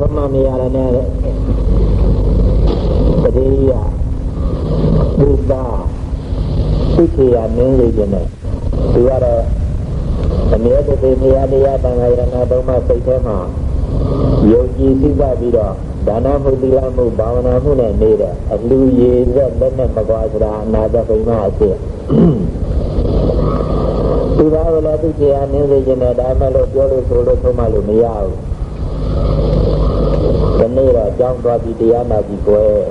ဆုံးမနေရတယ်နဲ့တတိယဘုရားသိခေယနင်းလေးတဲ့သူကတော့အမြဲတည်းနေရာတရားတန်ခါရဏသုံးပါးစိတ်ထဲမှာယုံကြည်စိတ်ပြီးတော့ဒါနမှုသီလမှုဘာဝနာမှုနဲ့နေတဲ့အလူရည်ရက်လက်နဲ့မကွာဆိုတာအနာဂတ်ပိမအဖြစ်သူကလည်းသူကျေအားနင်းစေခြင်းနဲ့ဒါမှလို့ပြောလို့ဆိုလို့ဆုံးမလို့မရဘူးဒီ နေ့တော့ကြောင်းသွားပြီးတရားနာပြီးကိုယ်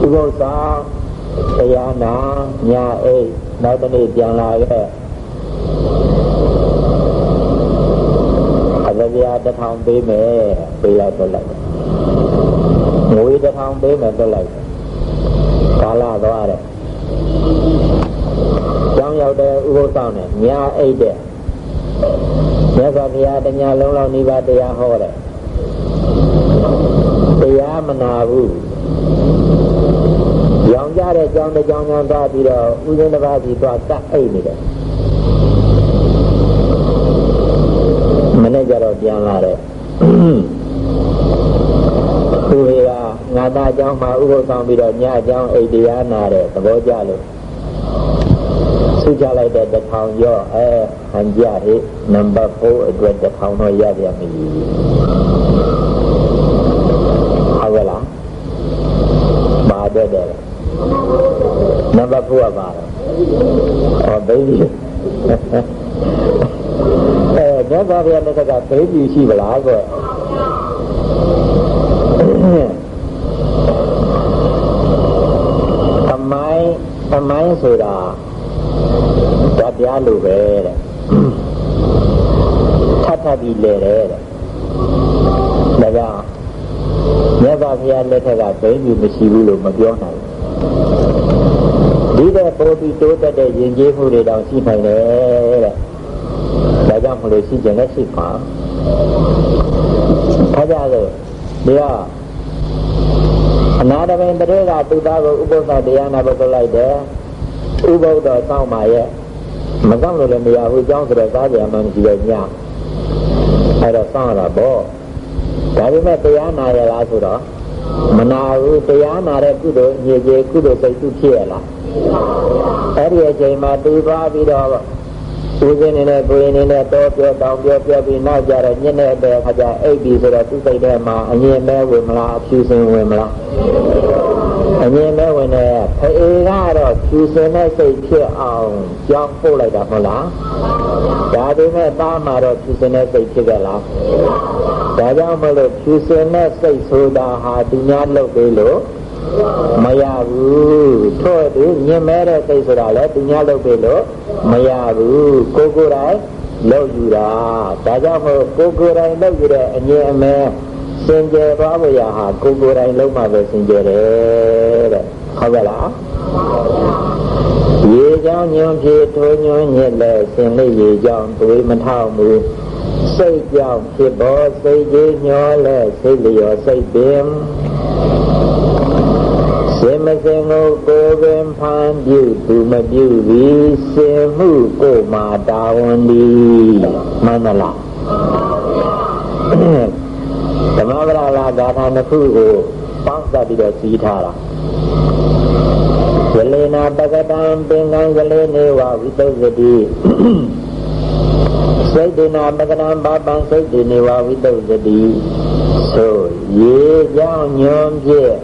ဒီဥစ္စာတရားနာညာအိတ်နောက်တနေ့ပြန်လာခဲ့အကြရာတစ်ထောင်ပေးမယ်ပေးလိုက်တော့လိုက်ငွေတစ်ထောင်ပေးမယ်တော့လိုက်ကာလသွားတယ်ကျောင်းရောက်တဲ့ဥပုသ်ဆောင်နဲ့ညာအိတ်တဲ့မြတ်စွာဘုရားတညာလုံးလောက်နိဗ္ဗာန်တရားဟောတယ် တရားမနာဘူးရောင်ကြတဲ့ကြောင်းတစ်ကြောင်းကြောင်းသွားပြီးတော့ဥစဉ်တစ်ပါးစီသွားကတ်အိတ်နေတယ်မနေ့ကျတော့ပြန်လာတဲ့သူတွေကငါသားအကြောင်းမှာဥပုသ်ဆောင်ပြီးတော့ညအကြောင်းအိတ်တရားနာတဲ့သဘောကျလို့ဆုကြလိုက်တဲ့တစ်ထောင်ရော့အဲဟန်ကြဟိနံပါတ်4အတွက်တစ်ထောင်တော့ရပြန်ပြီဟုတ်ကဲ့လား ပါတဲ့တဲ့နံပါတ်4ကပါတော့ဟောဘိဒီအဲမြတ်စွာဘုရားလက်ထက်ကဘိဒီရှိပလားဆိုသမိုင်းသမိုင်းဆိုတာဓာတ်ပြားလိုပဲတဲ့ထပ်ထပ်ပြီးလဲတယ်တဲ့ဒါကြောင့် မြတ်စွာဘုရားလက်ထက်ကဘိဒီမရှိဘူးလို့မပြောနိုင်ဘူးဒီတဲ့ပေါ်ပြီးတိုးတက်တဲ့ယဉ်ကျေးမှုတွေတောင်ရှိနိုင်တယ်တဲ့ဒါကြောင့်မလို့ရှိကျင်လက်ရှိပါထားကြလို့ဒီကအနာတပင်တရေကသူသားကိုဥပုသ္တတရားနာပုဂ္ဂလိုက်တယ်ဥပုဒ္ဒောစောင့်ပါရဲ့မစောင့်လို့လည်းမရဘူးကြောင်းဆိုတော့သားကြရမှမရှိတော့ညအဲ့တော့စောင့်ရတာပေါ့ ဒါပေမဲ့တရားနာရလားဆိုတော့မနာဘူးတရားနာတဲ့ကုသိုလ်ညေကျေကုသိုလ်စိတ်သူဖြစ်ရလားအဲ့ဒီအချိန်မှာတူသွားပြီးတော့ဦးစင်းနေနဲ့ကိုရင်နေနဲ့တော့ပြောတောင်းပြောပြောပြီးနောက်ကြတော့ညနေတဲ့ခါကျအိပ်ပြီးဆိုတော့သူ့စိတ်ထဲမှာအငြင်းမဲဝင်မလားအဖြူစင်ဝင်မလားအငြင်းမဲဝင်တဲ့ဖေ ကတော့ဖြူစင်တဲ့စိတ်ဖြစ်အောင်ကြောင်းပို့လိုက်တာမဟုတ်လားဒါပေမဲ့သားမှာတော့ဖြူစင်တဲ့စိတ်ဖြစ်ကြလားဒါကြောင့်မလို့ဖြူစင်တဲ့စိတ်ဆိုတာဟာသူများလုပ်ပေးလို့မရဘူးထို့သူညင်မဲတဲ့စိတ်ဆိုတာလည်းသူများလုပ်ပေးလို့မရဘူးကိုကိုယ်တိုင်လုပ်ယူတာဒါကြောင့်မို့ကိုကိုယ်တိုင်လုပ်ယူတဲ့အငြင်းအမဲစင်ကြယ်သွားဖို့ရဟာကိုကိုယ်တိုင်လုပ်မှပဲစင်ကြယ်တယ်တဲ့ဟုတ်ကဲ့လားရေ ကြောင့်ညွန်ဖြေထိုးညွန်ညစ်လဲစင်လေးရေကြောင့်တွေးမထောက်ဘူးစိတ်ကြောင့်ဖြစ်ပေါ်စိတ်ကြီးညောလဲစိတ်လျော်စိတ်ပင်စင်မစင်ကိုကိုယ်ပင်ဖန်ပြုသူမပြုပြီးစင်မှုကိုမာတာဝန်ဒီမှန်မလားသမဂရလာဂါထာနှစ်ခုကိုပေါင်းစပ်ပြီးတော့စီးထားတာဇလေ နာပကတံပင်ကံဇလေနေဝဝိသုဇတိစိတ်ဒေနာပကတံဘာပံစိတ်ဒေနေဝဝိသုဇတိဆိုရေကြောင့်ညွန်ဖြင့်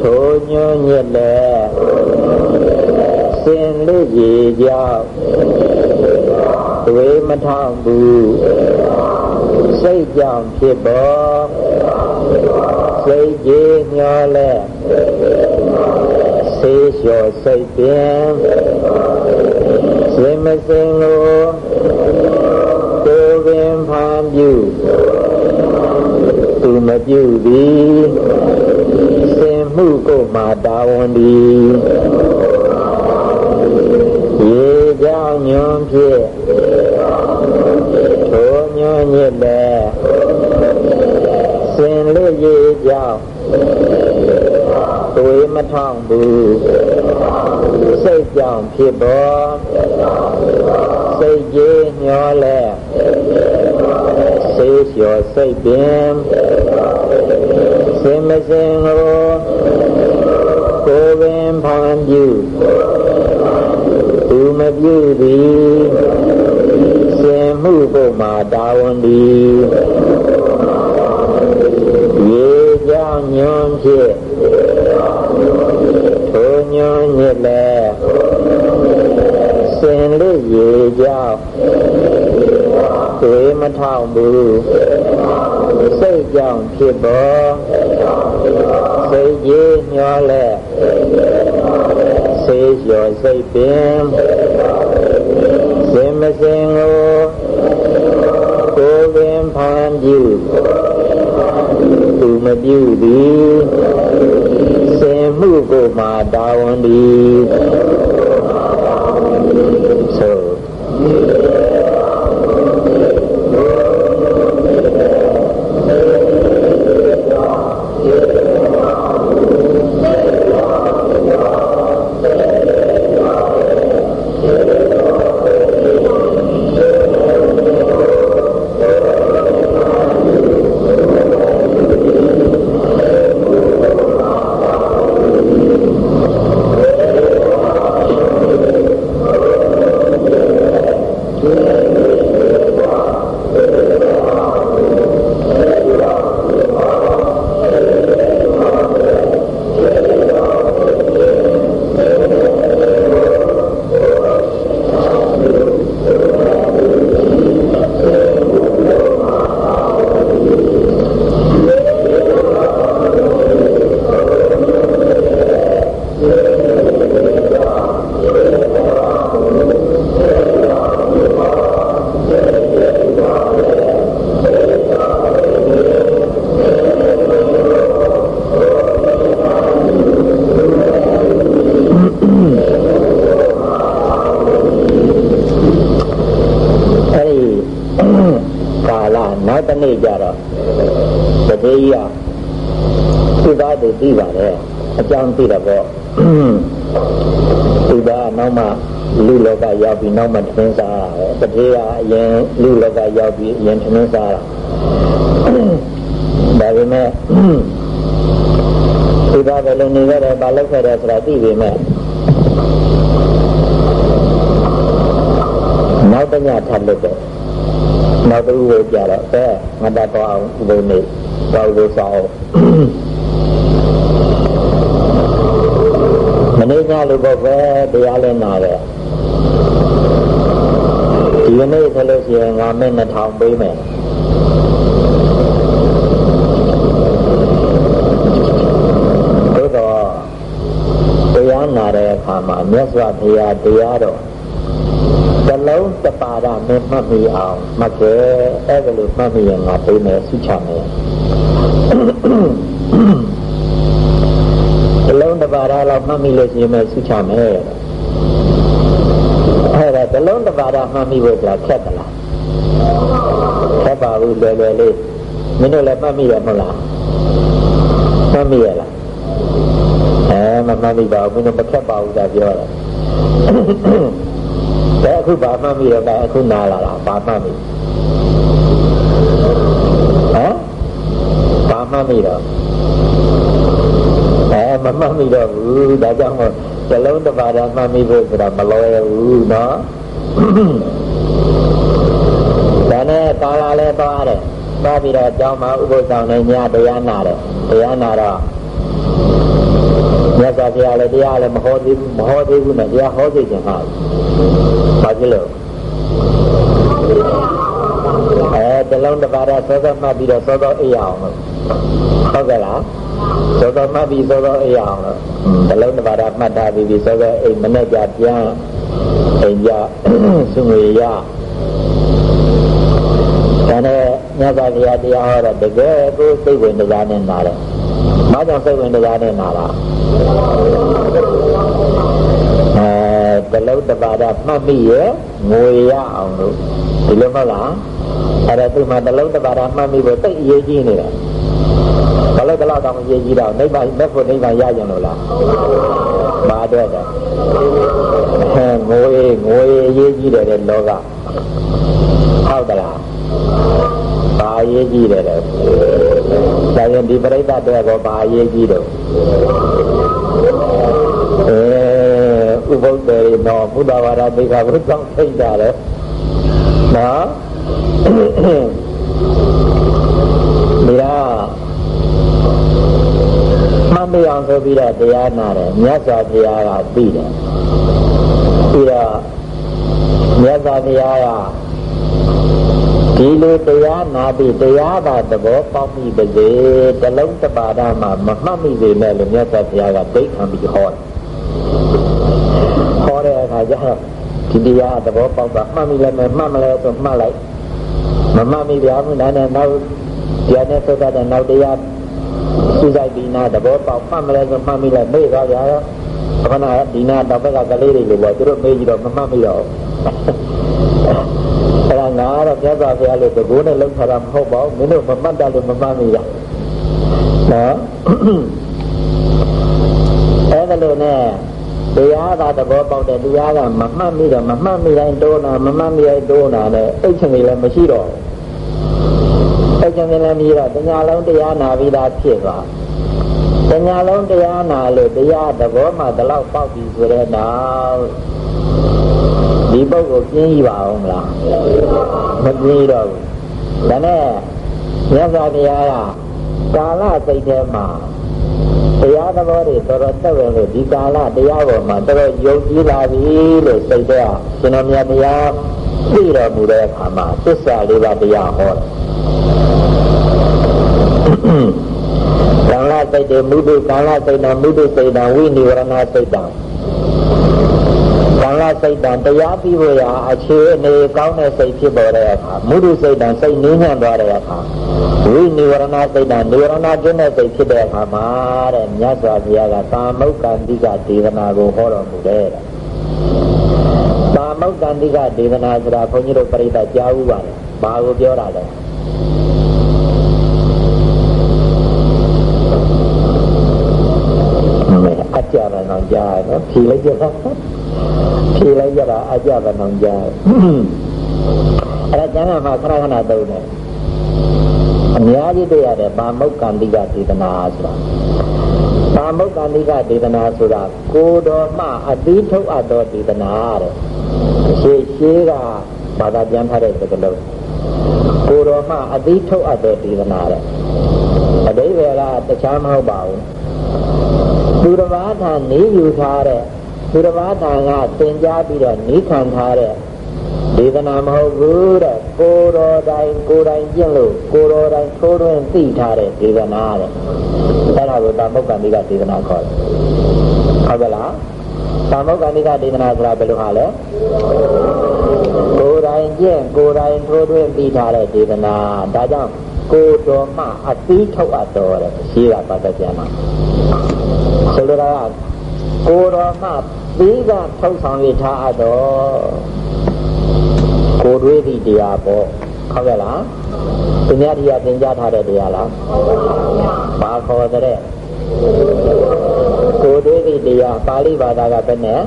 ထိုညွန်ညက်လေစင်လေးရေကြောင့်တွေမထောင်ဘူးစိတ်ကြောင့်ဖြစ်ပေါ်စိတ်ကြီးညောလဲ ဆေးလျှော်စိတ်ပင်စင်မစင်ကိုကိုယ်ပင်ဖန်ပြုသူမပြုသည်စင်မှုကိုမှတာဝန်သည်ရေကြောင့်ညွန်ဖြင့်ထိုညွန်ညစ်လေစင်လေးရေကြောင့် တွေမထောင်ဘူးစိတ်ကြောင့်ဖြစ်ပေါ်စိတ်ကြီးညောလဲစိတ်ပင်စင်မစင်ကိုကိုယ်ပင်ဖန်ပြုသူမပြုသည်စင်မှုကိုမှတာဝန်သည်ရေကြောင့်ညွန်ဖြစ်ထိုညွန်ညစ်လဲ စင်လေးရေကြောင့်တွေမထောင်ဘူးစိတ်ကြောင့်ဖြစ်ပေါ်စိတ်ကြီးညှောလဲစေးလျော်စိတ်ပင်စင်မစင်ကိုကိုယ်ပင်ဖန်ပြုသူမပြုသည်စင်မှုကိုမှတာဝန်သည်ဆိုသိပါတယ်အ ကြောင်းသိတယ်ပေါ့သူကနောက်မှလူလောကရောက်ပြီးနောက်မှထင်းစားတာပဲတတိယအရင်လူလောကရောက်ပြီးအရင်ထင်းစားတာဒါပေမဲ့သူကဘယ်လိုနေကြတယ်ဘာလုပ်ခဲ့တယ်ဆိုတာသိပေမဲ့နောက်တညထပ်လို့တယ်နောက်တူကိုကြတော့အဲငါတော့အောင်ဒီလိုနေတော့လို့ဆောင် နေ့ကလိုပေါ့ပဲတရားလည်းနာတယ်ဒီကနေ့ဆိုလို့ရှိရင်ငါမဲ့2000ပေးမယ်သို့တော့တရားနာတဲ့အခါမှာမြတ်စွာဘုရားတရားတော်တလုံးတပါဒမင်းမှတ်မိအောင်မှတ်ခဲ့အဲ့ဒါလိုမှတ်မိရင်ငါပေးမယ်ဆုချမယ် အလုံးတစ်ပါးတော့မှတ်မိလို့ရှိရင်ဆုချမယ်အဲ့ဒါဇလုံးတစ်ပါးတော့မှတ်မိဖို့ဆိုတာခက်သလားခက်ပါဘူးလွယ်လွယ်လေးမင်းတို့လည်းမှတ်မိရမဟုတ်လားမှတ်မိရလားအဲမမှတ်မိပါဘူးမင်းတို့မခက်ပါဘူးသာပြောတယ်ဒါအခုဘာမှတ်မိရလဲအခုနားလာတာဘာမှတ်မိဟမ်ဘာမှတ်မိတော့အဲ မမှတ်မိတော့ဘူးဒါကြောင့်မို့ဇလုံးတပါးတာမှတ်မိဖို့ဆိုတာမလွယ်ဘူးနော်ဒါနဲ့ပါလာလဲသွားတယ်သွားပြီးတော့ကြောင်းမှာဥပုသ္ဆောင်နဲ့ညတရားနာတယ်တရားနာတော့မြတ်စွာဘုရားလည်းတရားလည်းမဟောသေးဘူးမဟောသေးဘူးနဲ့တရားဟောသေးခြင်းဟာဘာဖြစ်လို့အဲတလုံးတပါးတာသောသောမှတ်ပြီးတော့သောသောအိပ်ရအောင်လို့ဟုတ်ကဲ့လား စောစောမှတ်ပြီးစောစောအိပ်အောင်လို့တလုံးတစ်ပါးတည်းမှတ်ထားပြီးပြီးစောစောအိပ်မနဲ့ကြပြန်အိမ်ကြစုငွေရဒါနဲ့မြတ်စွာဘုရားတရားဟောတော့တကယ်ကိုစိတ်ဝင်တရားနဲ့နာတယ်။ဘာကြောင့်စိတ်ဝင်တရားနဲ့နာလား။အဲတလုံးတစ်ပါးတည်းမှတ်ပြီးရငွေရအောင်လို့ဒီလိုမဟုတ်လား။အဲ့ဒါသူမှတလုံးတစ်ပါးတည်းမှတ်ပြီးဖို့တိတ်အရေးကြီးနေတယ်။ ဘာလို့ဒီလောက်တောင်အရေးကြီးတော့နိဗ္ဗာန်မဲ့ဖို့နိဗ္ဗာန်ရကြလို့လား။ဘာအတွက်တော့အဲငွေငွေအရေးကြီးတယ်တဲ့လောကဟုတ်သလားဟဘာအရေးကြီးတယ်လဲဒါရင်ဒီပြိဿတဲ့ကောဘာအရေးကြီးတော့အဲဥပုပ်တယ်တော့ဘုဒ္ဓဘာသာသိက္ခာဘုရားသိကြတယ်နော်ဒီတော့ မမေ့အောင်ဆိုပြီးတော့တရားနာတယ်မြတ်စွာဘုရားကပြီးတယ်ပြီးတော့မြတ်စွာဘုရားကဒီလိုတရားနာပြီးတရားပါသဘောပေါက်ပြီပါစေတလုံးတပါဒမှာမမှတ်မိပေမဲ့လို့မြတ်စွာဘုရားကဒိဋ္ဌံပြီးဟောတယ်ဟောတဲ့အခါကျတော့ဒီတရားသဘောပေါက်တာမှတ်မိလည်းမမှတ်မလဲဆိုမှတ်လိုက်မမှတ်မိပြဘူးနားနဲ့နောက်တရားနဲ့သုဒ္ဓတဲ့နောက်တရား စူးစိုက်ပြီးနာသဘောပေါက်မှတ်မလဲဆိုမှတ်မိလိုက်မေ့သွားကြရောခဏဒီနာတော့ဘက်ကကလေးတွေလိုပေါ့သူတို့မေးကြည့်တော့မမှတ်မိတော့အဲ့ဒါငါတော့မြတ်စွာဘုရားလို့တကူနဲ့လုံးထားတာမဟုတ်ပါဘူးမင်းတို့မမှတ်တတ်လို့မမှတ်မိတာနော်အဲ့ဒါလို့နဲ့တရားသာသဘောပေါက်တဲ့တရားကမမှတ်မိတော့မမှတ်မိတိုင်းတိုးနာမမှတ်မိတိုင်းတိုးနာနဲ့အိတ်ချင်ကြီးလည်းမရှိတော့အိတ် ချင်ကြီးလည်းမရှိတော့တညာလုံးတရားနာပြီးသားဖြစ်သွားတညာလုံးတရားနာလို့တရားသဘောမှဒီလောက်ပေါက်ပြီဆိုတဲ့နောက်ဒီပုဂ္ဂိုလ်ပြင်းကြီးပါအောင်လားမပြင်းတော့ဘူးဒါနဲ့မြတ်စွာဘုရားကကာလစိတ်ထဲမှာတရားသဘောတွေတော်တော်တက်ဝင်လို့ဒီကာလတရားပေါ်မှာတော်တော်ယုံကြည်လာပြီလို့စိတ်ထဲကျွန်တော်မြတ်တရားသိတော်မူတဲ့အခါမှာသစ္စာလေးပါးတရားဟောတယ် ကာလစိတ်တွေမုဒုကာလစိတ်တံမုဒုစိတ်တံဝိနိဝရဏစိတ်တံကာလစိတ်တံတရားပြီးဖို့ရာအခြေအနေကောင်းတဲ့စိတ်ဖြစ်ပေါ်တဲ့အခါမုဒုစိတ်တံစိတ်နင်းညံ့သွားတဲ့အခါဝိနိဝရဏစိတ်တံနိဝရဏကျင်းတဲ့စိတ်ဖြစ်တဲ့အခါမှာတဲ့မြတ်စွာဘုရားကသာမုတ်ကံတိကဒေသနာကိုဟောတော်မူတယ်တဲ့သာမုတ်ကံတိကဒေသနာဆိုတာဘုန်းကြီးတို့ပြိဿကြားဥပါတယ်ဘာကိုပြောတာလဲ အကြရဏံကြားနော်ဖြေလိုက်ကြတာဖြေလိုက်ကြတာအကြရဏံကြားအဲ့ဒါကျမ်းစာမှာခဏခဏသုံးတယ်အများကြီးတွေ့ရတယ်ဗာမုတ်ကန္တိကဒေသနာဆိုတာဗာမုတ်ကန္တိကဒေသနာဆိုတာကိုတော်မှအသီးထုတ်အပ်သောဒေသနာတဲ့ရှေးရှေးကဘာသာပြန်ထားတဲ့စကားလုံးကိုတော်မှအသီးထုတ်အပ်သောဒေသနာတဲ့အတိဘယ်ကတခြားမဟုတ်ပါဘူး သူတစ်ပါးထံနေယူထားတဲ့သူတစ်ပါးထံကသင်ကြားပြီးတော့နေခံထားတဲ့ဒေသနာမဟုတ်ဘူးတဲ့ကိုတော်တိုင်ကိုတိုင်ကျင့်လို့ကိုတော်တိုင်ထိုးတွင်သိထားတဲ့ဒေသနာတဲ့အဲ့ဒါကိုသမုတ်ကံဒီကဒေသနာခေါ်တယ်ဟုတ်ကဲ့လားသမုတ်ကံဒီကဒေသနာဆိုတာဘယ်လိုဟာလဲကိုတိုင်ကျင့်ကိုတိုင်ထိုးတွင်သိထားတဲ့ဒေသနာဒါကြောင့်ကိုတော်မှအသီးထုတ်အပ်တော်တဲ့ရှိတာပတ်သက်ပြန်မှာ ဆိုလိုတာကကိုတော်မှသီးကထုတ်ဆောင်ရထားအပ်တော်ကိုတွေးသည့်တရားပေါ့ဟုတ်ကဲ့လားသူများတရားသင်ကြားထားတဲ့တရားလားဘာခေါ်တဲ့ကိုတွေးသည့်တရားပါဠိဘာသာကဘယ်နဲ့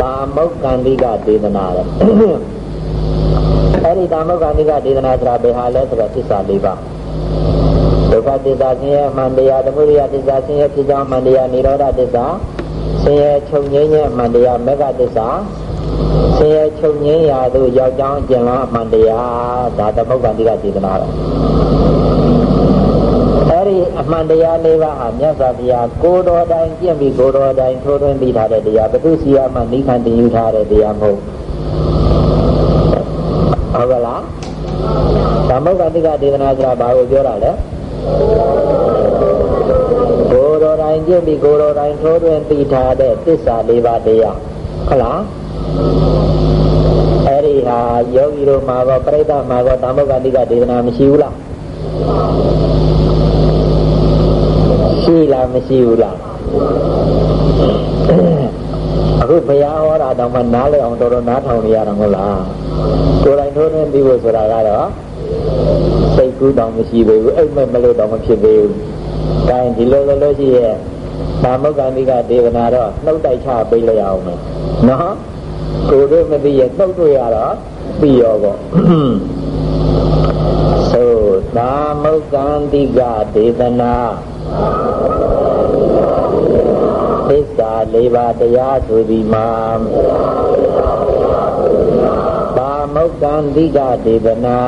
သာမုတ်ကန္တိကဒေသနာတဲ့အဲ့ဒီသာမုတ်ကန္တိကဒေသနာဆိုတာဘယ်ဟာလဲဆိုတော့သစ္စာ၄ပါး ဒုက္ခသစ္စာဆင်းရဲမှန်တရားသမုဒယသစ္စာဆင်းရဲဖြစ်ကြောင်းမှန်တရားនិရောဓသစ္စာဆင်းရဲချုပ်ငြိမ်းခြင်းမှန်တရားမေဃသစ္စာဆင်းရဲချုပ်ငြိမ်းရာသို့ရောက်ကြောင်းကျင်လာမှန်တရားဒါသမုပ္ပါဒိကစေတနာပဲအဲ့ဒီအမှန်တရားလေးပါးဟာမြတ်စွာဘုရားကိုတော်တိုင်ကျင့်ပြီးကိုတော်တိုင်ထိုးထွင်းပြီးထားတဲ့တရားဘုသူစီယမှနိခန္တင်ယူထားတဲ့တရားမဟုတ်ဟုတ်ကလားသမုပ္ပါဒိကဒေသနာဆိုတာဘာကိုပြောတာလဲ ကိုယ်တော်တိုင်းကျင့်ပြီးကိုယ်တော်တိုင်းထိုးထွင်းသိထားတဲ့သစ္စာလေးပါးတရားဟုတ်လားအဲ့ဒီဟာယောဂီတို့မှာကောပြိဋ္ဌာမှာကောသမုဂ္ဂတိကဒေသနာမရှိဘူးလားရှိလားမရှိဘူးလားအခုဘုရားဟောတာတော့မှနားလည်အောင်တော်တော်နားထောင်နေရတာမဟုတ်လားကိုယ်တိုင်ထိုးထွင်းပြီးဖို့ဆိုတာကတော့ စိတ်ကူးတောင်မရှိသေးဘူးအိတ်မဲ့မလို့တောင်မဖြစ်သေးဘူး။ဒါရင်ဒီလိုလိုလို့ရှိရဲ့သာမုဂ္ဂမိကဒေဝနာတော့နှုတ်တိုက်ချပေးလိုက်အောင်မယ်။နော်။ကိုယ်တို့မသိရဲ့နှုတ်တွေ့ရတော့ပြီးရောပေါ့။သာမုတ်ကံတိကဒေသနာသစ္စာလေးပါးတရားဆိုသည်မှာသာ မုတ်ကံတိကဒေသနာ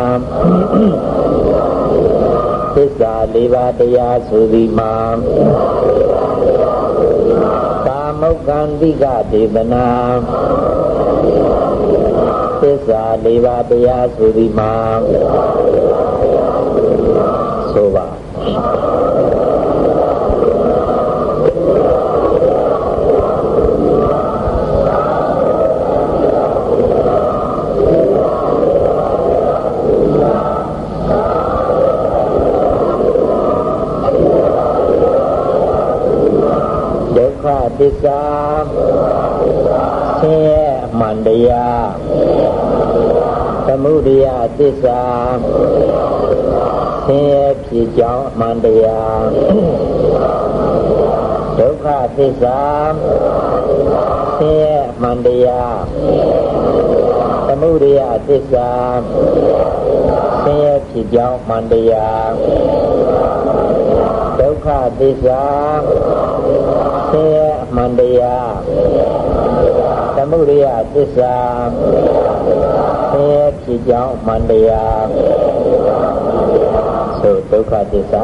သစ္စာလေးပါးတရားဆိုသည်မှာသာမုတ်ကံတိကဒေသနာသစ္စာလေးပါးတရားဆိုသည်မှာဆိုပါဒုက္ခ သစ္စာဆင်းရဲအမှန်တရားသမုဒယသစ္စာဆင်းရဲဖြစ်ကြောင်းအမှန်တရားဒုက္ခသစ္စာဆင်းရဲအမှန်တရားသမုဒယသစ္စာဆင်းရဲဖြစ်ကြောင်းအမှန်တရားဒုက္ခသစ္စာဆင်းရဲအမှ န်တရားသမုဒယသစ္စာဆင်းရဲဖြစ်ကြောင်းအမှန်တရားဆိုဒုက္ခသစ္စာ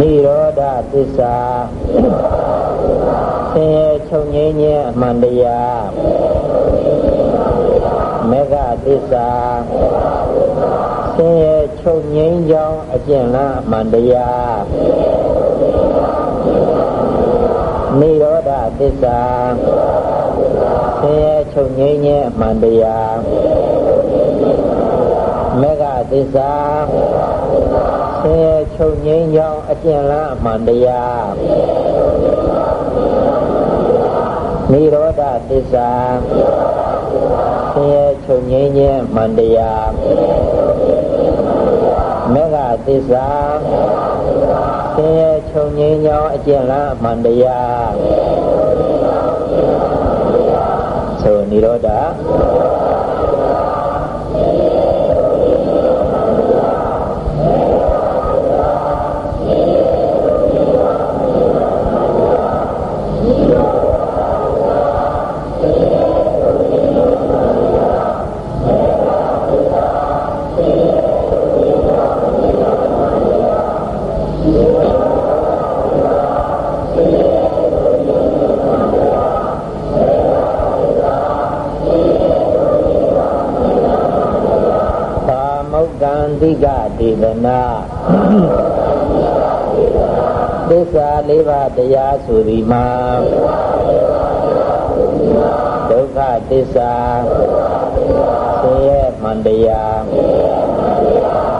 နိရောဓသ စ္စာဆင်းရဲချုပ်ငြိမ်းခြင်းအမှန်တရားမေဃသစ္စာဆင်းရဲချုပ်ငြိမ်းကြောင်းအကျင့်လားအမှန်တရားနိရောဓသစ္စာဆင်းရဲချုပ်ငြိမ်းခြင်းအမှန်တရားမေဃသစ္စာ ဆင်းရဲချုပ်ငြိမ်းကြောင်းအကျင့်လားအမှန်တရားနိရောဓသစ္စာဆင်းရဲချုပ်ငြိမ်းခြင်းအမှန်တရားမေဃသစ္စာဆင်းရဲချုပ်ငြိမ်းကြောင်းအကျင့်လားအမှန်တရားဆိုနိရောဓ တ်ကံတိကဒေသနာသစ္စာလေးပါးတရားဆိုသည်မှာဒုက္ခသစ္စာဆင်းရဲမှန်တရား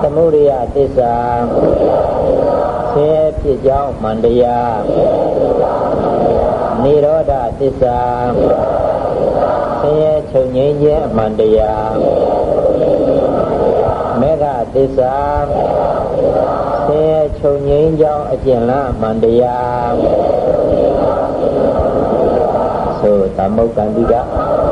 သမုဒယသစ္စာဆင်းရဲဖြစ်ကြောင်းမှန်တရားနိရောဓသစ္စာဆင်းရဲချုပ်ငြိမ်းခြင်းအမှန်တရားမေဃ သစ္စာဆင်းရဲချုပ်ငြိမ်းကြောင်းအကျင့်လားအမှန်တရားဆိုသမုတ်ကံတိကဒီတော့မြတ်စွာဘုရားက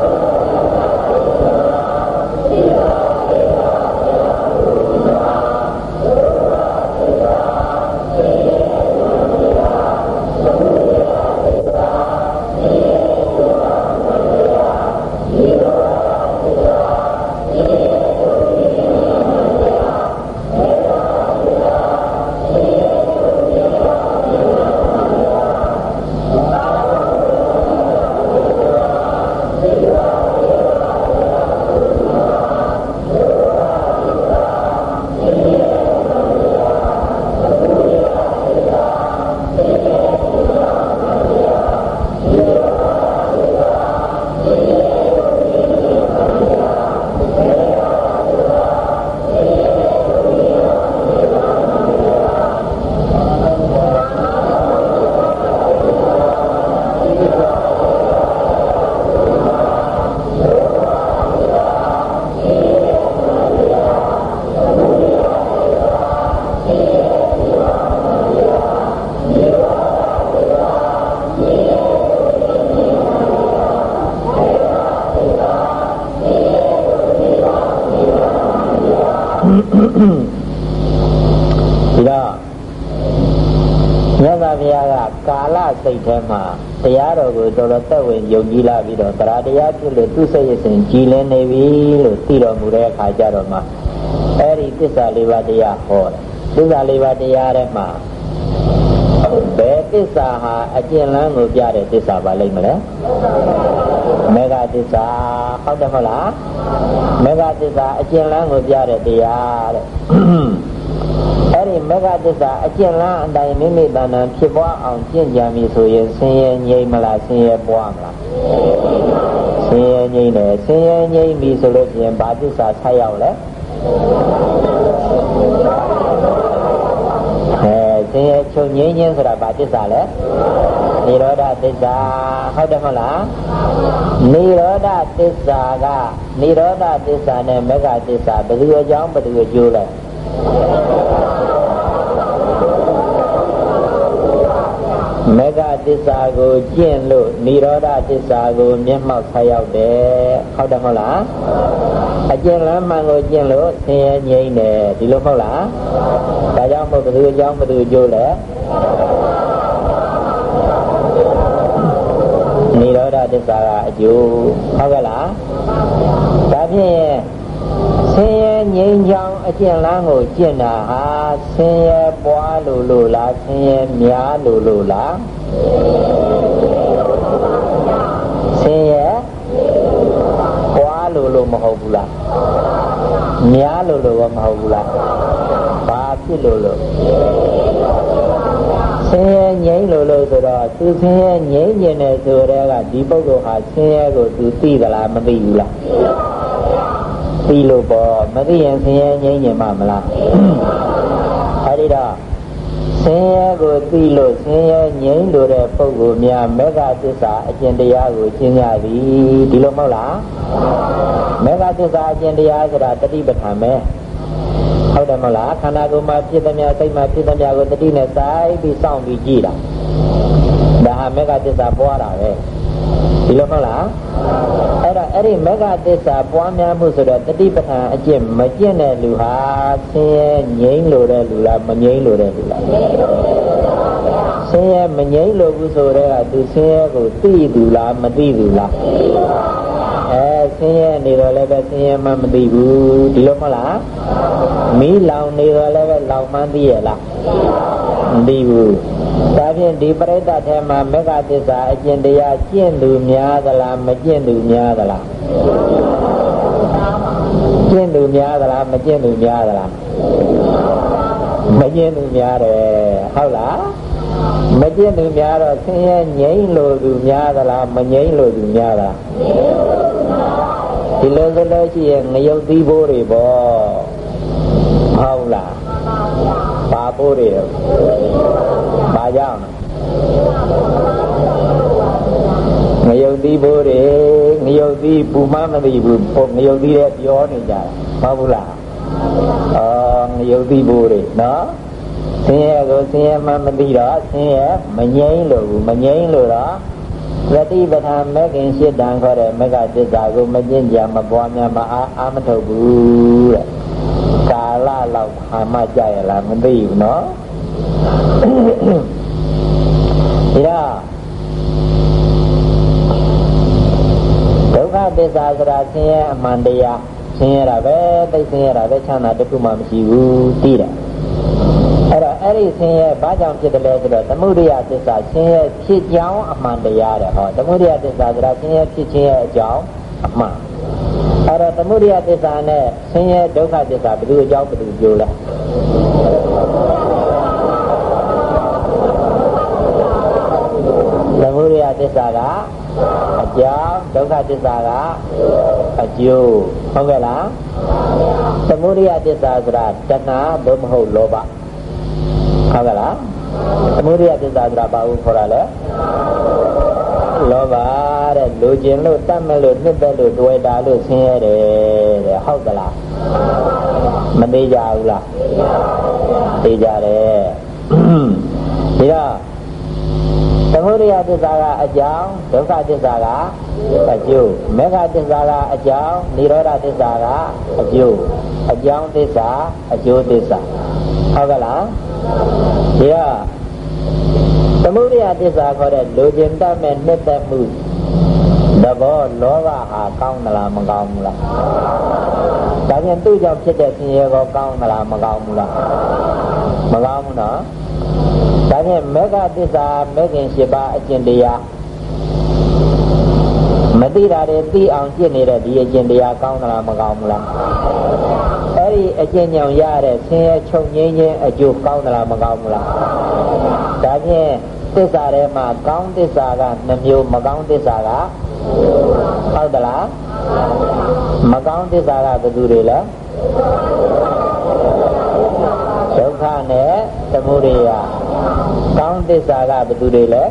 စိတ်ထဲမှာတရားတော်ကိုတော်တော်သက်ဝင်ယုံကြည်လာပြီးတော့တရားတရားဖြစ်လို့သူ့စိတ်ရစဉ်ကြည်လင်းနေပြီလို့သိတော်မူတဲ့အခါကျတော့မှအဲဒီသစ္စာလေးပါးတရားဟောတယ် သစ္စာလေးပါးတရားထဲမှာဘယ်သစ္စာဟာအကျဉ်းလန်းကိုပြတဲ့သစ္စာပါလိမ့်မလဲမေဃသစ္စာဟုတ်တယ်မဟုတ်လားမေဃသစ္စာအကျဉ်းလန်းကိုပြတဲ့တရားတဲ့အဲ့ဒီမေဃသစ္စာအကျင့်လားအတိုင်းမိမိတဏ္ဍာဖြစ်ပွားအောင်ကျင့်ကြံပြီဆိုရင်ဆင်းရဲငြိမ်းမလားဆင်းရဲပွားမလားဆင်းရဲငြိမ်းတယ်ဆင်းရဲငြိမ်းပြီဆိုလို့ပြင်ဘာသစ္စာဆက်ရောက်လဲ ချုပ်ငြိမ်းခြင်းဆိုတာဘာသစ္စာလဲနိရောဓသစ္စာဟုတ်တယ်မဟုတ်လားနိရောဓသစ္စာကနိရောဓသစ္စာနဲ့မေဃသစ္စာဘယ်သူအကြောင်းဘယ်သူအကျိုးလဲမေဃသစ္စာကိုကျင့်လို့និရောဓသစ္စာကို မျက်မှောက်ဆက်ရောက်တယ်ဟုတ်တယ်မဟုတ်လား အကျင့်လမ်းမှန်ကိုကျင့်လို့ဆင်းရဲငြိမ်းတယ်ဒီလိုမဟုတ်လားဒါကြောင့်မို့ဘယ်သူအကြောင်းဘယ်သူအကျိုးလဲនិရောဓသစ္စာကအကျိုးဟုတ်ကဲ့လားဒါဖြင့်ဆင်းရဲငြိမ်းချမ်းအကျင့်လန်းကိုကျင့်တာဟာဆင်းရဲပွားလို့လို့လားဆင်းရဲများလို့လို့လားဆင်းရဲပွားလို့လို့မဟုတ်ဘူးလား များလို့လို့မဟုတ်ဘူးလားဘာဖြစ်လို့လို့ဆင်းရဲငြိမ်းလို့လို့ဆိုတော့သူဆင်းရဲငြိမ်းကျင်တယ်ဆိုတော့ကဒီပုဂ္ဂိုလ်ဟာဆင်းရဲကိုသူသိသလားမသိဘူးလားသိလို့ပေါ့မသိရင်ဆင်းရဲငြိမ်းကျင်မှာမလားအဲဒီတော့ ဆင်းရဲကိုသိလို့ဆင်းရဲငြိမ်းလို့တဲ့ပုဂ္ဂိုလ်များမေဃသစ္စာအကျင့်တရားကိုကျင့်ကြသည်ဒီလိုမဟုတ်လားမေဃသစ္စာအကျင့်တရားဆိုတာတတိပဋ္ဌာန်ပဲဟုတ်တယ်မဟုတ်လားခန္ဓာကိုယ်မှာဖြစ်သမျှစိတ်မှာဖြစ်သမျှကိုတတိနဲ့စိုက်ပြီးစောင့်ပြီးကြည့်တာဒါဟာမေဃသစ္စာပွားတာပဲ ဒီလိုမဟုတ်လားအဲ့တော့အဲ့ဒီမေဃသစ္စာပွားများမှုဆိုတော့တတိပဋ္ဌာန်အကျင့်မကျင့်တဲ့လူဟာဆင်းရဲငြိမ်းလို့တဲ့လူလားမငြိမ်းလို့တဲ့လူလားဆင်းရဲမငြိမ်းလို့ဘူးဆိုတော့သူဆင်းရဲကိုသိသူလားမသိသူလားအဲဆင်းရဲနေတော့လည်းပဲဆင်းရဲမှမသိဘူးဒီလိုမဟုတ်လားမီးလောင်နေတော့လည်းပဲလောင်မှန်းသိရလားမသိဘူး ဒါဖြင့်ဒီပရိသတ်ထဲမှာမေဃသစ္စာအကျင့်တရားကျင့်သူများသလားမကျင့်သူများသလားကျင့်သူများသလားမကျင့်သူများသလားမကျင့်သူများတယ်ဟုတ်လားမကျင့်သူများတော့ဆင်းရဲငြိမ့်လို့သူများသလားမငြိမ့်လို့သူများလားဒီလိုဆိုလို့ရှိရင်ငရုတ်သီးဘိုးတွေပေါ့ဟုတ်လား ဘာဘိုးတွေဘာကြောင့်ငရုတ်သီးဘိုးတွေငရုတ်သီးပူမမသိဘူးငရုတ်သီးတဲ့ပြောနေကြတာဟုတ်ဘူးလားအော်ငရုတ်သီးဘိုးတွေနော်ဆင်းရဲကိုဆင်းရဲမှမသိတော့ဆင်းရဲမငြိမ့်လို့မငြိမ့်လို့တော့သတိပဋ္ဌာန်မဂ္ဂင်ရှစ်တန်ခေါ်တဲ့မဂ္ဂသစ္စာကိုမကျင့်ကြမပွားများမအားအာမထုတ်ဘူးတဲ့ ကာလလောက်ခါမှကြရလားမသိဘူးနော်ဒါဒုက္ခသစ္စာဆိုတာဆင်းရဲအမှန်တရားဆင်းရဲတာပဲသိဆင်းရဲတာပဲချမ်းသာတခုမှမရှိဘူးသိတယ်အဲ့တော့အဲ့ဒီဆင်းရဲဘာကြောင့်ဖြစ်တယ်လဲဆိုတော့သမုဒိယသစ္စာဆင်းရဲဖြစ်ကြောင်းအမှန်တရားတဲ့ဟောသမုဒိယသစ္စာဆိုတာဆင်းရဲဖြစ်ခြင်းရဲ့အကြောင်းအမှန် အဲ့တော့သမုဒိယသစ္စာနဲ့ဆင်းရဲဒုက္ခသစ္စာဘယ်သူအကြောင်းဘယ်သူကျိုးလဲသမုဒိယသစ္စာကအကြောင်းဒုက္ခသစ္စာကအကျိုးဟုတ်ကဲ့လားသမုဒိယသစ္စာဆိုတာတဏှာဘုမဟုတ်လောဘဟုတ်ကဲ့လားသမုဒိယသစ္စာဆိုတာဘာလို့ခေါ်ရလဲလောဘတဲ့ လူကျင်လို့တတ်မဲ့လို့နှစ်သက်လို့တွေ့တာလို့ဆင်းရဲတယ်တဲ့ဟုတ်ကလားမသေးကြဘူးလားသေးကြတယ်ဒါသမသမုဒယသစ္စာကအကြောင်းဒုက္ခသစ္စာကအကျိုးမေဃသစ္စာကအကြောင်းនិရောဓသစ္စာကအကျိုးအကြောင်းသစ္စာအကျိုးသစ္စာဟုတ်ကလားဒီတော့သမုဒယသစ္စာခေါ်တဲ့လူကျင်တတ်မဲ့နှစ်သက်မှု သဘောလောဘဟာကောင်းမလားမကောင်းဘူးလားဒါပြန်သူ့ကြောင့်ဖြစ်တဲ့ဆင်းရဲကောကောင်းမလားမကောင်းဘူးလားမကောင်းဘူးနော်ဒါဖြင့်မေဃသစ္စာမေခင်၈ပါးအကျင့်တရားမသိတာတွေသိအောင်ကျင့်နေတဲ့ဒီအကျင့်တရားကောင်းသလားမကောင်းဘူးလားအဲ့ဒီအကျင့်ကြောင့်ရတဲ့ဆင်းရဲချုပ်ငြိမ်းခြင်းအကျိုးကောင်းသလားမကောင်းဘူးလားဒါဖြင့် သစ္စာထဲမှာကောင်းသစ္စာကနှမျိုးမကောင်းသစ္စာကဟုတ်သလားမကောင်းသစ္စာကဘယ်သူတွေလဲဒုက္ခနဲ့သမုဒိယကောင်းသစ္စာကဘယ်သူတွေလဲ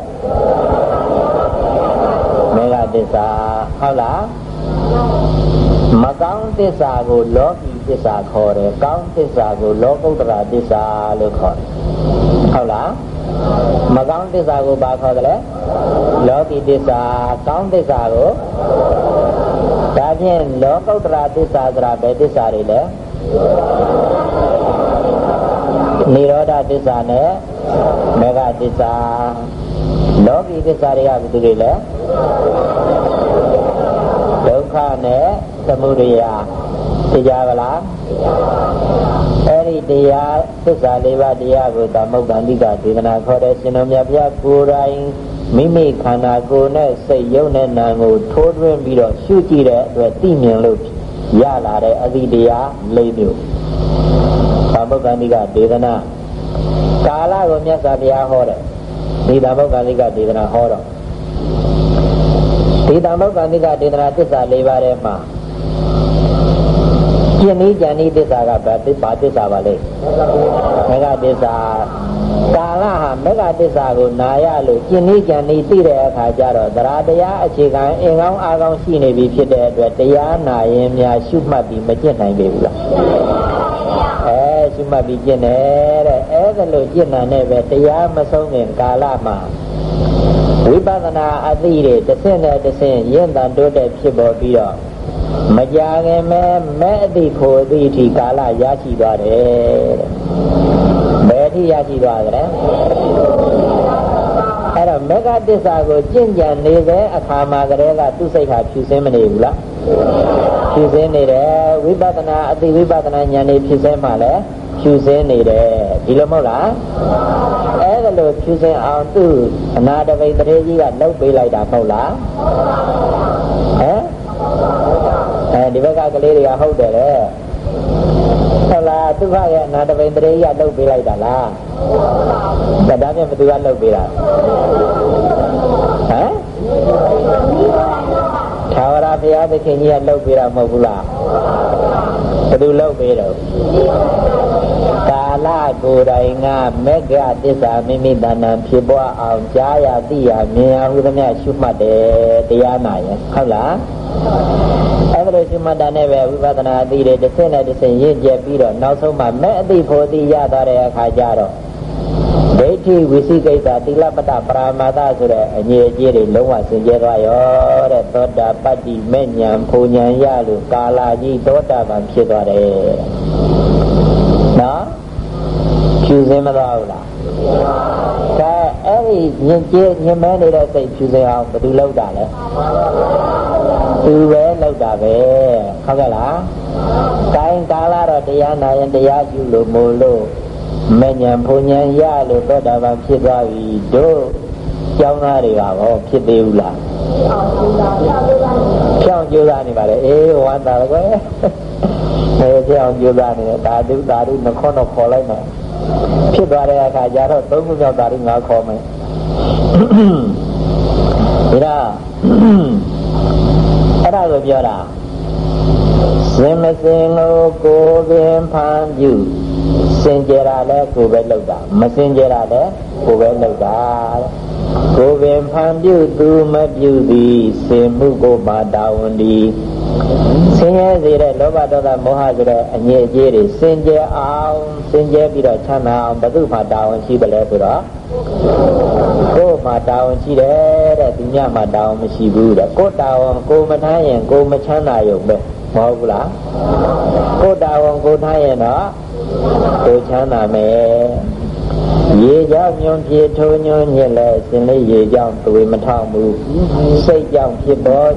မေဃသစ္စာဟုတ်လားမကောင်းသစ္စာကိုလောကီသစ္စာခေါ်တယ်ကောင်းသစ္စာကိုလောကုတ္တရာသစ္စာလို့ခေါ်တယ်ဟုတ်လား မကောင်းသစ္စာကိုဘာခေါ်တယ်လဲလောကီသစ္စာကောင်းသစ္စာကိုဒါဖြင့်လောကုတ္တရာသစ္စာဆိုတာဘယ်သစ္စာတွေလဲနိရောဓသစ္စာနဲ့မေဃသစ္စာလောကီသစ္စာတွေကဘယ်သူတွေလဲဒုက္ခနဲ့သမုဒယသိကြပါလားအဲ့ဒီ တရားသစ္စာလေးပါးတရားကိုသမုဒ္ဒန္တိကဒေသနာခေါ်တဲ့ရှင်တော်မြတ်ဘုရားကိုယ်တိုင်မိမိခန္ဓာကိုယ်နဲ့စိတ်ယုံနဲ့နာမ်ကိုထိုးထွင်းပြီးတော့ရှုကြည့်တဲ့အတွက်သိမြင်လို့ရလာတဲ့အသီတရား၄မျိုးသမုဒ္ဒန္တိကဒေသနာကာလကိုမြတ်စွာဘုရားဟောတယ်ဒီသမုဒ္ဒန္တိကဒေသနာဟောတော့ဒီသမုဒ္ဒန္တိကဒေသနာသစ္စာ၄ပါးထဲမှာ ကျင့်ဤကြံဤသစ္စာကဘာသစ္စာသစ္စာပါလဲမေဃသစ္စာကာလဟာမေဃသစ္စာကိုနာရလို့ကျင့်ဤကြံဤသိတဲ့အခါကျတော့တရားတရားအခြေခံအင်ကောင်းအားကောင်းရှိနေပြီဖြစ်တဲ့အတွက်တရားနာရင်များရှုမှတ်ပြီးမကျင့်နိုင်ပေဘူးလားအဲရှုမှတ်ပြီးကျင့်တယ်တဲ့အဲဒါလို့ကျင့်နိုင်တဲ့ပဲတရားမဆုံးခင်ကာလမှာဝိပဿနာအသိတွေတစ်ဆင့်နဲ့တစ်ဆင့်ရင့်တန်တိုးတက်ဖြစ်ပေါ်ပြီးတော့ မကြခင်မဲ့မဲ့အသိဖို့အသိအထိကာလရရှိသွားတယ်တဲ့ဘယ်အထိရရှိသွားကြလဲအဲ့တော့မေဃတစ္ဆာကိုကျင့်ကြံနေတဲ့အခါမှာကလေးကသူ့စိတ်ဟာဖြူစင်းမနေဘူးလားဖြူစင်းနေတယ်ဝိပဿနာအသိဝိပဿနာဉာဏ်နေဖြူစင်းမှလည်းဖြူစင်းနေတယ်ဒီလိုမဟုတ်လားအဲ့ဒါလို့ဖြူစင်းအောင်သူ့အနာတပိတ်တရေကြီးကလှုပ်ပေးလိုက်တာမဟုတ်လားဟမ် အဲဒီဘက်ကကလေးတွေကဟုတ်တယ်လေဟုတ်လားသူကရဲ့အနာတပိန်တရေကြီးကလှုပ်ပေးလိုက်တာလားဒါဒါဖြင့်ဘယ်သူကလှုပ်ပေးတာဟမ်သာဝရဘုရားသခင်ကြီးကလှုပ်ပေးတာမဟုတ်ဘူးလား ဘယ်သူလှုပ်ပေးတော့ကာလကိုယ်တိုင်ကမေဃသစ္စာမိမိတဏ္ဍာဖြစ်ပွားအောင်ကြားရသိရမြင်ရဟုသမျှရှုမှတ်တယ်တရားနာရင်ဟုတ်လားအဲ့ဒါလိုရှုမှတ်တာနဲ့ပဲဝိပဿနာအသိတွေတစ်ဆင့်နဲ့တစ်ဆင့်ရင့်ကျက်ပြီးတော့နောက်ဆုံးမှမဲ့အသိဖို့သိရသွားတဲ့အခါကျတော့ ဒိဋ္ဌိဝိသိကိစ္စသီလပတ္တပရာမာသဆိုတဲ့အငြိအကျေးတွေလုံးဝစင်ကြဲသွားရောတဲ့သောတာပတ္တိမဲ့ညာဖူညာရလို့ကာလာကြီးသောတာပန်ဖြစ်သွားတယ်နော်ဖြူစင်းမသွားဘူးလားဒါအဲ့ဒီညင်ကျေးညင်မဲနေတဲ့စိတ်ဖြူစင်းအောင်ဘယ်သူလောက်တာလဲသူပဲလောက်တာပဲဟုတ်ကဲ့လားကိုင်းကာလာတော့တရားနာရင်တရားကျူလို့မို့လို့ မဉ္ဇဉ်ဘုံဉ္ဇဉ်ရလို့သောတာပန်ဖြစ်သွားပြီတို့ကျောင်းသားတွေကဟောဖြစ်သေးဘူးလားဖြောင်းကြိုးစားနေပါလေအေးဝမ်းသာကွယ်အဲဖြောင်းကြိုးစားနေတယ်ဒါတုဒါတုနှခေါတော့ခေါ်လိုက်မယ်ဖြစ်သွားတဲ့အခါကျတော့သုံးခုမြောက်ဒါတုငါခေါ်မယ်ဒါအဲ့ဒါကိုပြောတာစင်မစင်ကိုကိုပင်ဖန်ပြု စင်ကြယ်တာလဲကိုပဲလောက်တာမစင်ကြယ်တာလဲကိုပဲလောက်တာကိုပင်ဖန်ပြုသူမပြုသည်စင်မှုကိုပါတာဝန်ဒီဆင်းရဲစေတဲ့လောဘဒေါသမောဟဆိုတဲ့အငြိအကျေးတွေစင်ကြယ်အောင်စင်ကြယ်ပြီးတော့ချမ်းသာအောင်ဘု து မှာတာဝန်ရှိတယ်လဲဆိုတော့ကိုကိုယ်မှာတာဝန်ရှိတယ်တဲ့သူများမှာတာဝန်မရှိဘူးတဲ့ကိုယ်တာဝန်ကိုမထားရင်ကိုမချမ်းသာရုံပဲမဟုတ်ဘူးလားကိုယ်တာဝန်ကိုထားရင်တော့ ကိုချမ်းသာမယ်ရေကြောင့်ညွန်ပြေထိုးညွန်ညစ်လဲရှင်လေးရေကြောင့်သွေမထောက်ဘူးစိတ်ကြောင့်ဖြစ်ပေါ်